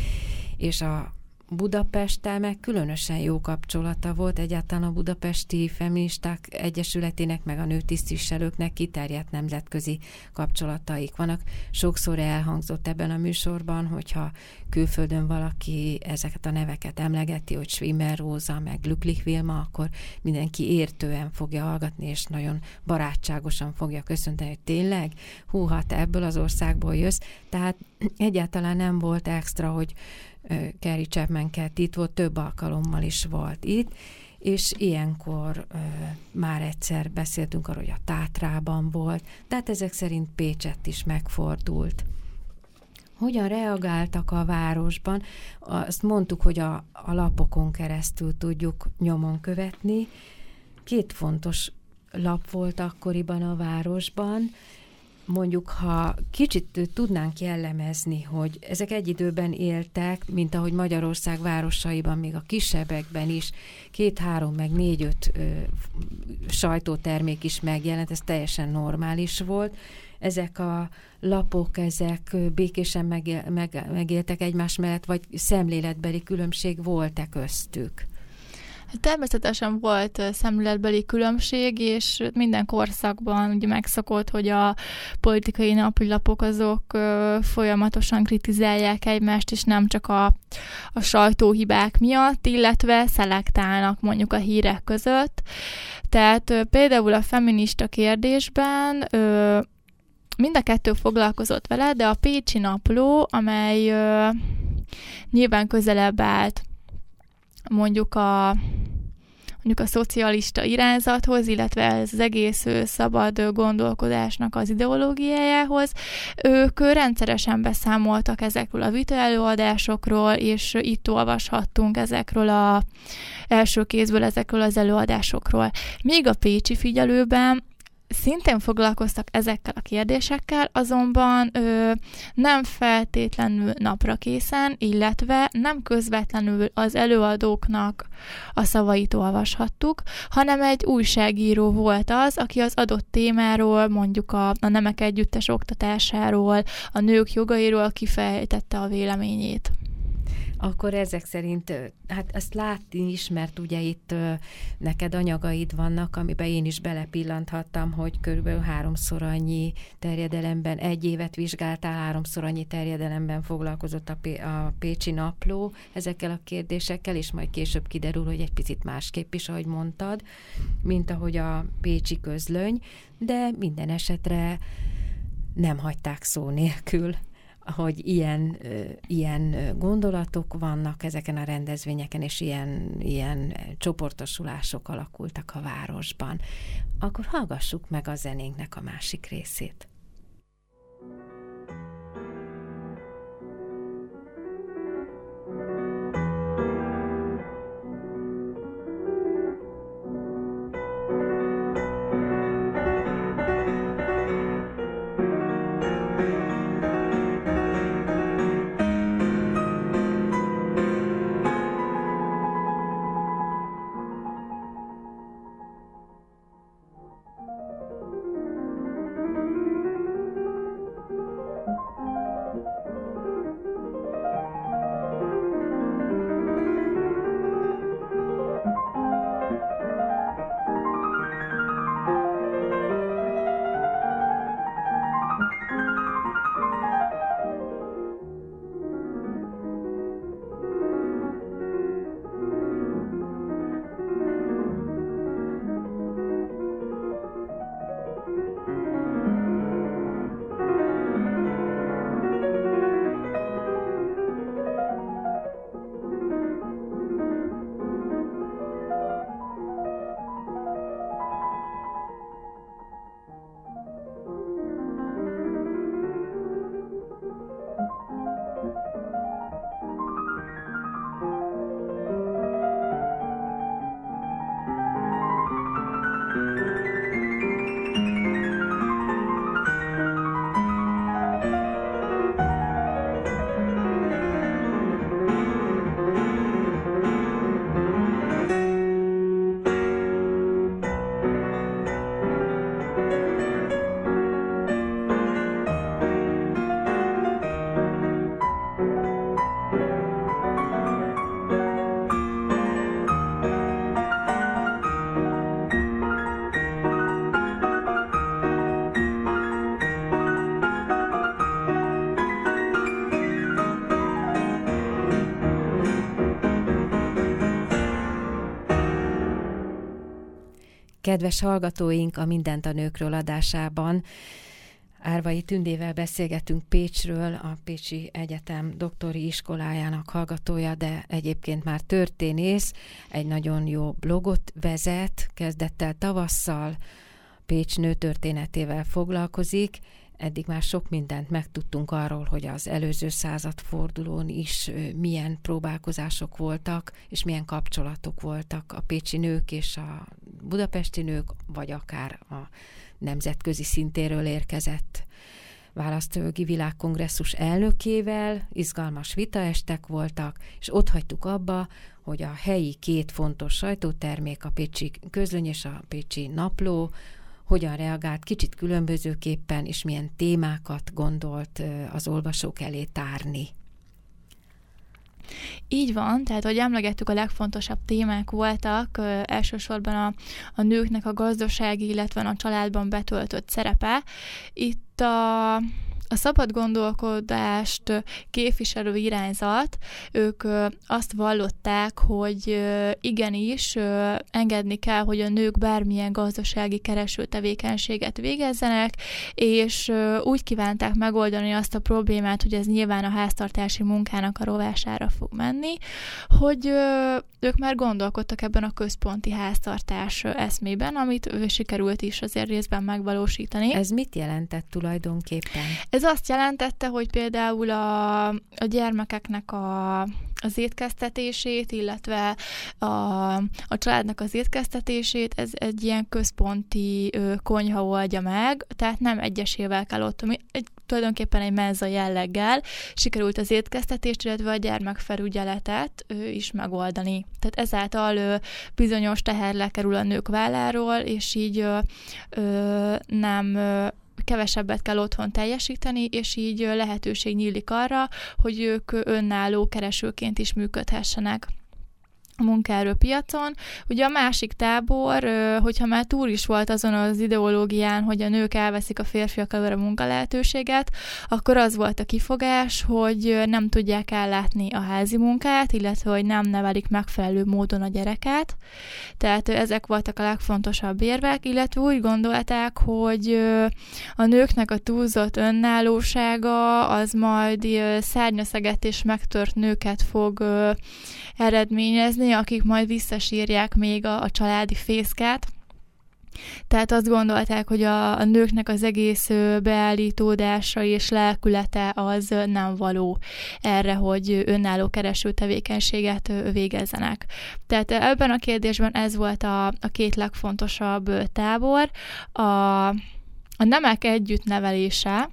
[SPEAKER 1] és a Budapesttel meg különösen jó kapcsolata volt, egyáltalán a Budapesti Feministák Egyesületének, meg a nőtisztviselőknek kiterjedt nemzetközi kapcsolataik vannak. Sokszor elhangzott ebben a műsorban, hogyha külföldön valaki ezeket a neveket emlegeti, hogy Schwimmer Róza, meg Glücklich Vilma, akkor mindenki értően fogja hallgatni, és nagyon barátságosan fogja köszönteni, hogy tényleg, hú, hát ebből az országból jössz. Tehát egyáltalán nem volt extra, hogy Kerry Chapman itt volt, több alkalommal is volt itt, és ilyenkor ö, már egyszer beszéltünk arról, hogy a Tátrában volt, tehát ezek szerint Pécset is megfordult. Hogyan reagáltak a városban? Azt mondtuk, hogy a, a lapokon keresztül tudjuk nyomon követni. Két fontos lap volt akkoriban a városban, mondjuk, ha kicsit tudnánk jellemezni, hogy ezek egy időben éltek, mint ahogy Magyarország városaiban, még a kisebbekben is, két-három, meg négy-öt sajtótermék is megjelent, ez teljesen normális volt. Ezek a lapok, ezek békésen megél, meg, megéltek egymás mellett, vagy szemléletbeli különbség volt-e köztük?
[SPEAKER 2] Természetesen volt szemléletbeli különbség, és minden korszakban ugye megszokott, hogy a politikai napilapok azok folyamatosan kritizálják egymást, és nem csak a, a sajtóhibák miatt, illetve szelektálnak mondjuk a hírek között. Tehát például a feminista kérdésben mind a kettő foglalkozott vele, de a Pécsi Napló, amely nyilván közelebb állt mondjuk a mondjuk a szocialista irányzathoz, illetve az egész szabad gondolkodásnak az ideológiájához. Ők rendszeresen beszámoltak ezekről a vita előadásokról, és itt olvashattunk ezekről a első kézből ezekről az előadásokról. Még a Pécsi figyelőben szintén foglalkoztak ezekkel a kérdésekkel, azonban ö, nem feltétlenül napra készen, illetve nem közvetlenül az előadóknak a szavait olvashattuk, hanem egy újságíró volt az, aki az adott témáról, mondjuk a, a nemek együttes oktatásáról, a nők jogairól kifejtette a véleményét
[SPEAKER 1] akkor ezek szerint, hát ezt látni is, mert ugye itt neked anyagaid vannak, amiben én is belepillanthattam, hogy körülbelül háromszor annyi terjedelemben, egy évet vizsgáltál, háromszor annyi terjedelemben foglalkozott a, P- a Pécsi Napló ezekkel a kérdésekkel, és majd később kiderül, hogy egy picit másképp is, ahogy mondtad, mint ahogy a Pécsi közlöny, de minden esetre nem hagyták szó nélkül hogy ilyen, ilyen gondolatok vannak ezeken a rendezvényeken, és ilyen, ilyen csoportosulások alakultak a városban, akkor hallgassuk meg a zenénknek a másik részét. Kedves hallgatóink, a Mindent a nőkről adásában. Árvai Tündével beszélgetünk Pécsről, a Pécsi Egyetem doktori iskolájának hallgatója, de egyébként már történész, egy nagyon jó blogot vezet, kezdett el tavasszal, Pécs nőtörténetével foglalkozik, Eddig már sok mindent megtudtunk arról, hogy az előző századfordulón is milyen próbálkozások voltak, és milyen kapcsolatok voltak a pécsi nők és a budapesti nők, vagy akár a nemzetközi szintéről érkezett választójogi világkongresszus elnökével, izgalmas vitaestek voltak, és ott hagytuk abba, hogy a helyi két fontos sajtótermék, a Pécsi Közlöny és a Pécsi Napló, hogyan reagált kicsit különbözőképpen, és milyen témákat gondolt az olvasók elé tárni.
[SPEAKER 2] Így van, tehát hogy emlegettük, a legfontosabb témák voltak ö, elsősorban a, a nőknek a gazdasági, illetve a családban betöltött szerepe. Itt a a szabad gondolkodást képviselő irányzat, ők azt vallották, hogy igenis engedni kell, hogy a nők bármilyen gazdasági kereső tevékenységet végezzenek, és úgy kívánták megoldani azt a problémát, hogy ez nyilván a háztartási munkának a rovására fog menni, hogy ők már gondolkodtak ebben a központi háztartás eszmében, amit sikerült is azért részben megvalósítani.
[SPEAKER 1] Ez mit jelentett tulajdonképpen?
[SPEAKER 2] Ez azt jelentette, hogy például a, a gyermekeknek a, az étkeztetését, illetve a, a családnak az étkeztetését, ez egy ilyen központi ö, konyha oldja meg, tehát nem egyesével kell ott, egy, tulajdonképpen egy menza jelleggel sikerült az étkeztetést, illetve a gyermekfelügyeletet ö, is megoldani. Tehát ezáltal ö, bizonyos teher lekerül a nők válláról, és így ö, ö, nem ö, kevesebbet kell otthon teljesíteni, és így lehetőség nyílik arra, hogy ők önálló keresőként is működhessenek munkaerőpiacon. Ugye a másik tábor, hogyha már túl is volt azon az ideológián, hogy a nők elveszik a férfiak elől a munkalehetőséget, akkor az volt a kifogás, hogy nem tudják ellátni a házi munkát, illetve hogy nem nevelik megfelelő módon a gyereket. Tehát ezek voltak a legfontosabb érvek, illetve úgy gondolták, hogy a nőknek a túlzott önállósága az majd szárnyaszeget és megtört nőket fog eredményezni, akik majd visszasírják még a, a családi fészket. Tehát azt gondolták, hogy a, a nőknek az egész beállítódása és lelkülete az nem való erre, hogy önálló kereső tevékenységet végezzenek. Tehát ebben a kérdésben ez volt a, a két legfontosabb tábor. A, a nemek együttnevelése,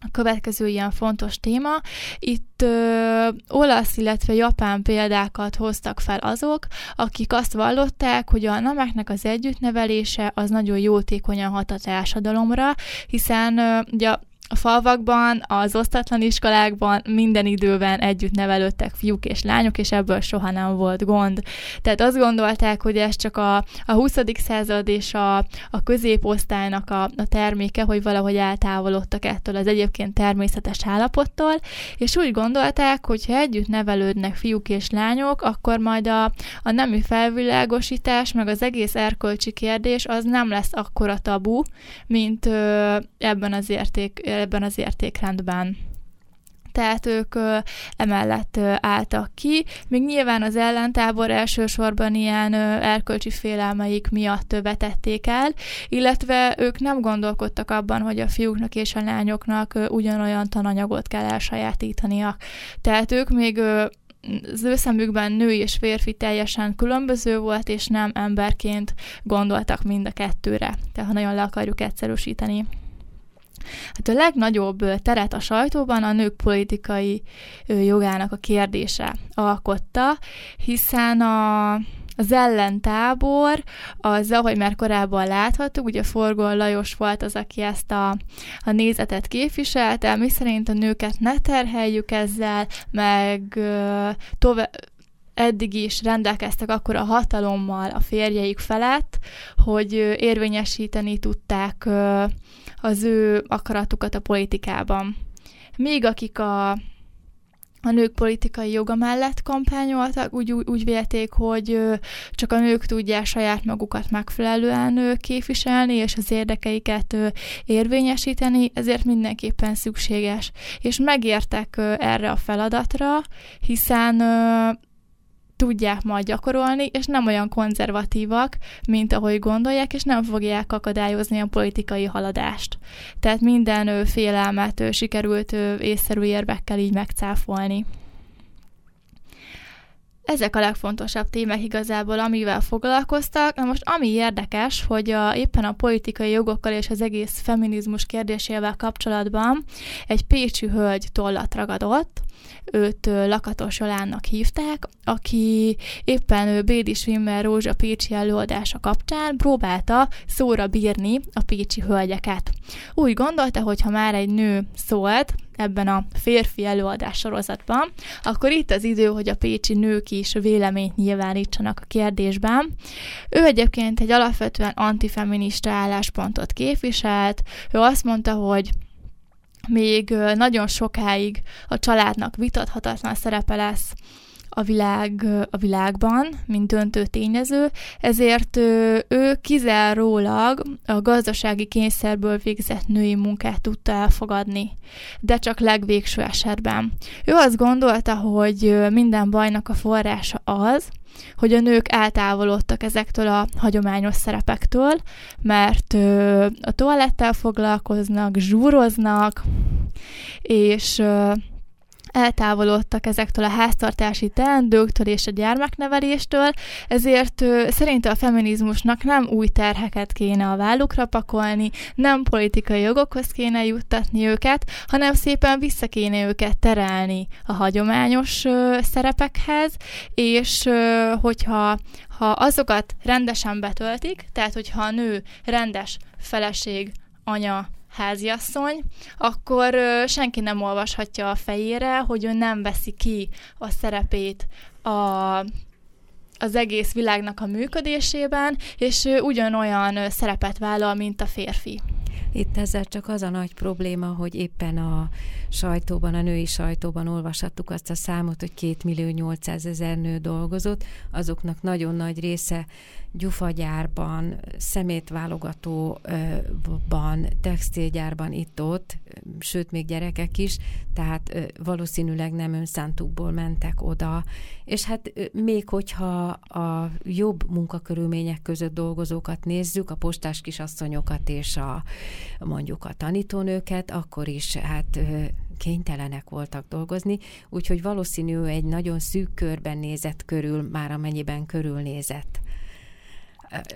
[SPEAKER 2] a következő ilyen fontos téma. Itt ö, olasz, illetve japán példákat hoztak fel azok, akik azt vallották, hogy a nemeknek az együttnevelése az nagyon jótékonyan hat a társadalomra, hiszen ö, ugye a falvakban, az osztatlan iskolákban minden időben együtt nevelődtek fiúk és lányok, és ebből soha nem volt gond. Tehát azt gondolták, hogy ez csak a, a 20. század és a, a középosztálynak a, a terméke, hogy valahogy eltávolodtak ettől az egyébként természetes állapottól, és úgy gondolták, hogy ha együtt nevelődnek fiúk és lányok, akkor majd a, a nemi felvilágosítás, meg az egész erkölcsi kérdés az nem lesz akkora tabu, mint ö, ebben az érték ebben az értékrendben tehát ők ö, emellett ö, álltak ki. Még nyilván az ellentábor elsősorban ilyen ö, erkölcsi félelmeik miatt vetették el, illetve ők nem gondolkodtak abban, hogy a fiúknak és a lányoknak ö, ugyanolyan tananyagot kell elsajátítaniak. Tehát ők még ö, az ő szemükben nő és férfi teljesen különböző volt, és nem emberként gondoltak mind a kettőre. Tehát ha nagyon le akarjuk egyszerűsíteni. Hát a legnagyobb teret a sajtóban a nők politikai jogának a kérdése alkotta, hiszen a az ellentábor, az, ahogy már korábban láthattuk, ugye Forgol Lajos volt az, aki ezt a, a nézetet képviselte, mi szerint a nőket ne terheljük ezzel, meg tovább eddig is rendelkeztek akkor a hatalommal a férjeik felett, hogy érvényesíteni tudták az ő akaratukat a politikában. Még akik a a nők politikai joga mellett kampányoltak, úgy, úgy, vélték, hogy csak a nők tudják saját magukat megfelelően képviselni, és az érdekeiket érvényesíteni, ezért mindenképpen szükséges. És megértek erre a feladatra, hiszen tudják majd gyakorolni, és nem olyan konzervatívak, mint ahogy gondolják, és nem fogják akadályozni a politikai haladást. Tehát minden félelmet sikerült észszerű érvekkel így megcáfolni. Ezek a legfontosabb témák igazából, amivel foglalkoztak. Na most ami érdekes, hogy a, éppen a politikai jogokkal és az egész feminizmus kérdésével kapcsolatban egy pécsi hölgy tollat ragadott, őt Lakatos Jolánnak hívták, aki éppen Bédi Schwimmer Rózsa Pécsi előadása kapcsán próbálta szóra bírni a pécsi hölgyeket. Úgy gondolta, hogy ha már egy nő szólt ebben a férfi előadás sorozatban, akkor itt az idő, hogy a pécsi nők is véleményt nyilvánítsanak a kérdésben. Ő egyébként egy alapvetően antifeminista álláspontot képviselt, ő azt mondta, hogy még nagyon sokáig a családnak vitathatatlan szerepe lesz a, világ, a világban, mint döntő tényező, ezért ő kizárólag a gazdasági kényszerből végzett női munkát tudta elfogadni, de csak legvégső esetben. Ő azt gondolta, hogy minden bajnak a forrása az, hogy a nők eltávolodtak ezektől a hagyományos szerepektől, mert a toalettel foglalkoznak, zsúroznak, és eltávolodtak ezektől a háztartási teendőktől és a gyermekneveléstől, ezért szerinte a feminizmusnak nem új terheket kéne a vállukra pakolni, nem politikai jogokhoz kéne juttatni őket, hanem szépen vissza kéne őket terelni a hagyományos szerepekhez, és hogyha ha azokat rendesen betöltik, tehát hogyha a nő rendes feleség, anya, háziasszony, akkor senki nem olvashatja a fejére, hogy ő nem veszi ki a szerepét a az egész világnak a működésében, és ugyanolyan szerepet vállal, mint a férfi.
[SPEAKER 1] Itt ezzel csak az a nagy probléma, hogy éppen a sajtóban, a női sajtóban olvashattuk azt a számot, hogy 2 millió 800 ezer nő dolgozott, azoknak nagyon nagy része gyufagyárban, szemétválogatóban, textilgyárban itt-ott, sőt még gyerekek is, tehát valószínűleg nem önszántukból mentek oda, és hát még hogyha a jobb munkakörülmények között dolgozókat nézzük, a postás kisasszonyokat és a mondjuk a tanítónőket, akkor is hát kénytelenek voltak dolgozni, úgyhogy valószínű egy nagyon szűk körben nézett körül, már amennyiben körülnézett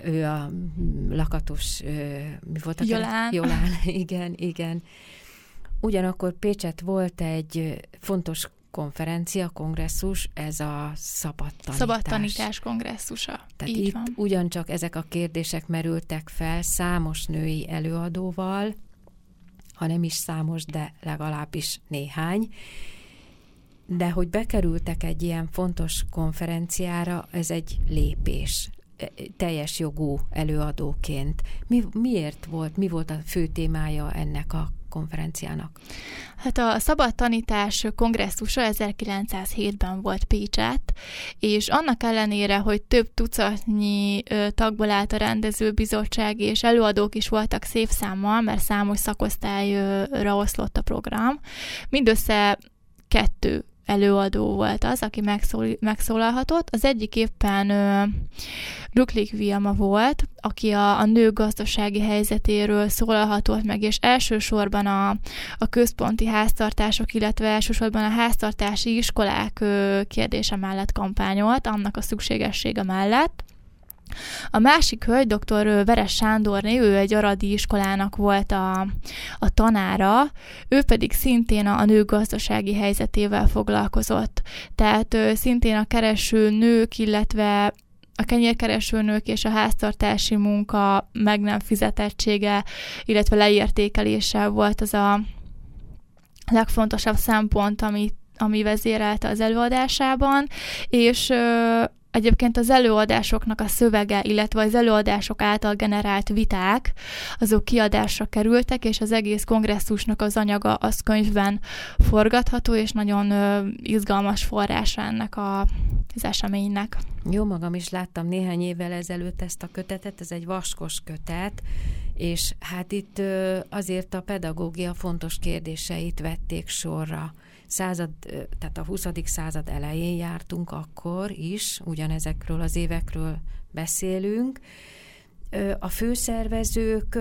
[SPEAKER 1] ő a lakatos, mi volt a
[SPEAKER 2] Jolán.
[SPEAKER 1] Jolán, igen, igen. Ugyanakkor Pécset volt egy fontos konferencia, kongresszus, ez a szabad tanítás.
[SPEAKER 2] Szabad tanítás kongresszusa.
[SPEAKER 1] Tehát
[SPEAKER 2] Így
[SPEAKER 1] itt
[SPEAKER 2] van.
[SPEAKER 1] ugyancsak ezek a kérdések merültek fel számos női előadóval, ha nem is számos, de legalábbis néhány. De hogy bekerültek egy ilyen fontos konferenciára, ez egy lépés teljes jogú előadóként. Mi, miért volt, mi volt a fő témája ennek a konferenciának?
[SPEAKER 2] Hát a szabad tanítás kongresszusa 1907-ben volt Pécset, és annak ellenére, hogy több tucatnyi tagból állt a rendezőbizottság, és előadók is voltak szép számmal, mert számos szakosztályra oszlott a program, mindössze kettő előadó volt az, aki megszól, megszólalhatott. Az egyik éppen uh, Ruklik Viama volt, aki a, a nő gazdasági helyzetéről szólalhatott meg, és elsősorban a, a központi háztartások, illetve elsősorban a háztartási iskolák uh, kérdése mellett kampányolt, annak a szükségessége mellett. A másik hölgy, dr. Veres Sándorné, ő egy aradi iskolának volt a, a tanára, ő pedig szintén a, a nők gazdasági helyzetével foglalkozott. Tehát ő, szintén a kereső nők, illetve a kenyérkeresőnők és a háztartási munka meg nem fizetettsége, illetve leértékelése volt az a legfontosabb szempont, amit ami vezérelte az előadásában, és Egyébként az előadásoknak a szövege, illetve az előadások által generált viták, azok kiadásra kerültek, és az egész kongresszusnak az anyaga az könyvben forgatható, és nagyon ö, izgalmas forrása ennek a, az eseménynek.
[SPEAKER 1] Jó, magam is láttam néhány évvel ezelőtt ezt a kötetet, ez egy vaskos kötet, és hát itt ö, azért a pedagógia fontos kérdéseit vették sorra század, tehát a 20. század elején jártunk akkor is, ugyanezekről az évekről beszélünk. A főszervezők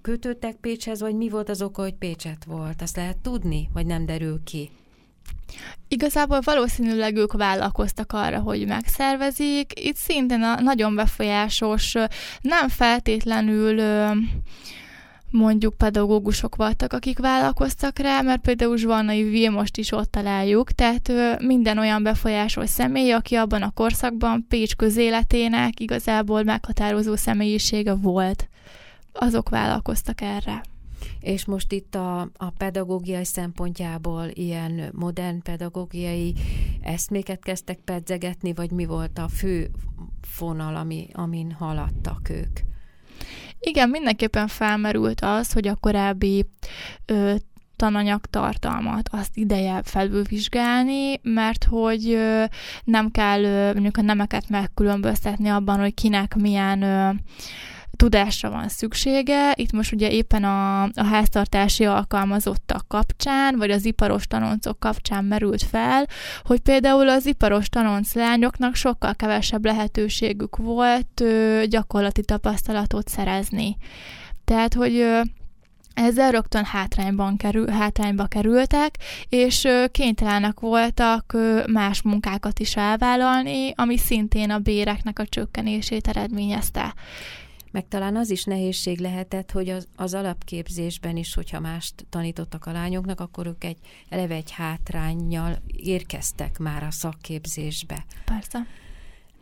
[SPEAKER 1] kötöttek Pécshez, vagy mi volt az oka, hogy Pécset volt? Azt lehet tudni, vagy nem derül ki?
[SPEAKER 2] Igazából valószínűleg ők vállalkoztak arra, hogy megszervezik. Itt szintén a nagyon befolyásos, nem feltétlenül mondjuk pedagógusok voltak, akik vállalkoztak rá, mert például Zsvarnai Vilmost is ott találjuk, tehát minden olyan befolyásos személy, aki abban a korszakban Pécs közéletének igazából meghatározó személyisége volt. Azok vállalkoztak erre.
[SPEAKER 1] És most itt a, a pedagógiai szempontjából ilyen modern pedagógiai eszméket kezdtek pedzegetni, vagy mi volt a fő fonal, ami, amin haladtak ők?
[SPEAKER 2] Igen, mindenképpen felmerült az, hogy a korábbi ö, tananyag tartalmat, azt ideje felülvizsgálni, mert hogy nem kell mondjuk a nemeket megkülönböztetni abban, hogy kinek milyen tudásra van szüksége. Itt most ugye éppen a, a háztartási alkalmazottak kapcsán, vagy az iparos tanoncok kapcsán merült fel, hogy például az iparos tanonc lányoknak sokkal kevesebb lehetőségük volt ö, gyakorlati tapasztalatot szerezni. Tehát, hogy ö, ezzel rögtön hátrányban kerül, hátrányba kerültek, és kénytelenek voltak más munkákat is elvállalni, ami szintén a béreknek a csökkenését eredményezte.
[SPEAKER 1] Meg talán az is nehézség lehetett, hogy az, az alapképzésben is, hogyha mást tanítottak a lányoknak, akkor ők egy eleve egy hátrányjal érkeztek már a szakképzésbe.
[SPEAKER 2] Persze.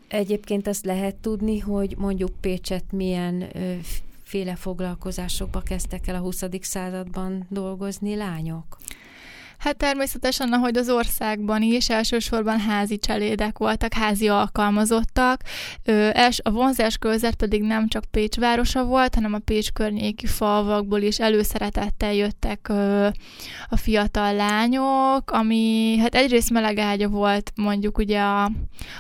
[SPEAKER 1] Egyébként azt lehet tudni, hogy mondjuk Pécset milyen ö, féle foglalkozásokba kezdtek el a 20. században dolgozni lányok?
[SPEAKER 2] Hát természetesen, ahogy az országban is, elsősorban házi cselédek voltak, házi alkalmazottak. Els, a vonzás körzet pedig nem csak Pécs városa volt, hanem a Pécs környéki falvakból is előszeretettel jöttek a fiatal lányok, ami hát egyrészt melegágya volt mondjuk ugye a,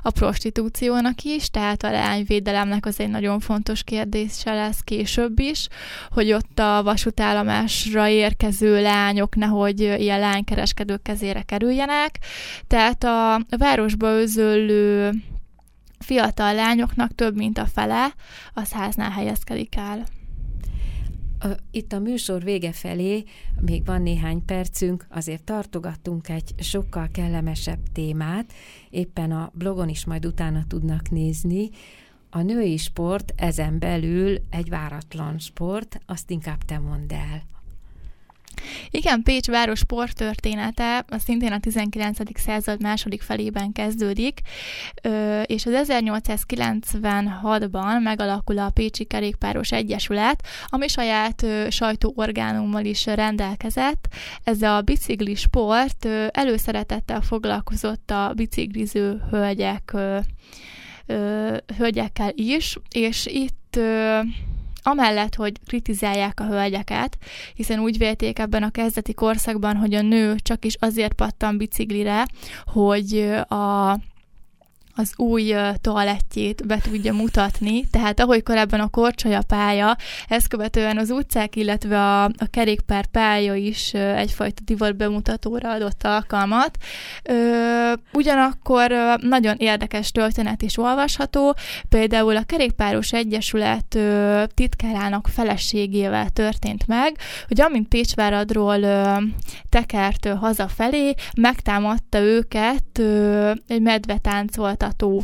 [SPEAKER 2] a prostitúciónak is, tehát a lányvédelemnek az egy nagyon fontos kérdése lesz később is, hogy ott a vasútállomásra érkező lányok nehogy ilyen lány kereskedők kezére kerüljenek, tehát a városba özöllő fiatal lányoknak több mint a fele az háznál helyezkedik el.
[SPEAKER 1] Itt a műsor vége felé, még van néhány percünk, azért tartogattunk egy sokkal kellemesebb témát, éppen a blogon is majd utána tudnak nézni. A női sport ezen belül egy váratlan sport, azt inkább te mondd el.
[SPEAKER 2] Igen, Pécs város sporttörténete az szintén a 19. század második felében kezdődik, és az 1896-ban megalakul a Pécsi Kerékpáros Egyesület, ami saját sajtóorgánummal is rendelkezett. Ez a bicikli sport előszeretettel foglalkozott a bicikliző hölgyek hölgyekkel is, és itt amellett, hogy kritizálják a hölgyeket, hiszen úgy vélték ebben a kezdeti korszakban, hogy a nő csak is azért pattan biciklire, hogy a az új toalettjét be tudja mutatni, tehát ahogy korábban a korcsolya pálya, ezt követően az utcák, illetve a, a kerékpár pálya is egyfajta divat bemutatóra adott alkalmat. Ugyanakkor nagyon érdekes történet is olvasható, például a Kerékpáros Egyesület titkárának feleségével történt meg, hogy amint Pécsváradról tekert hazafelé, megtámadta őket egy medvetáncolta folytató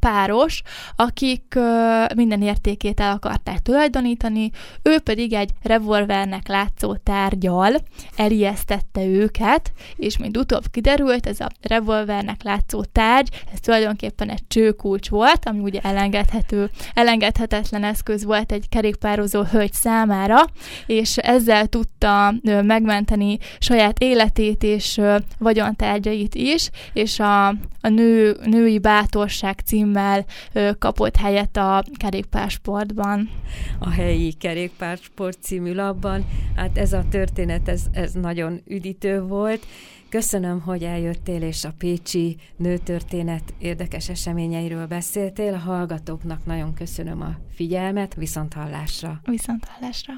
[SPEAKER 2] páros, akik minden értékét el akarták tulajdonítani, ő pedig egy revolvernek látszó tárgyal elijesztette őket, és mint utóbb kiderült, ez a revolvernek látszó tárgy, ez tulajdonképpen egy csőkulcs volt, ami ugye elengedhető, elengedhetetlen eszköz volt egy kerékpározó hölgy számára, és ezzel tudta megmenteni saját életét és vagyontárgyait is, és a, a nő, női bátorság címmel kapott helyet a kerékpársportban.
[SPEAKER 1] A helyi kerékpársport című labban, hát ez a történet, ez, ez nagyon üdítő volt. Köszönöm, hogy eljöttél, és a Pécsi nőtörténet érdekes eseményeiről beszéltél. A hallgatóknak nagyon köszönöm a figyelmet, viszont hallásra.
[SPEAKER 2] Viszont hallásra.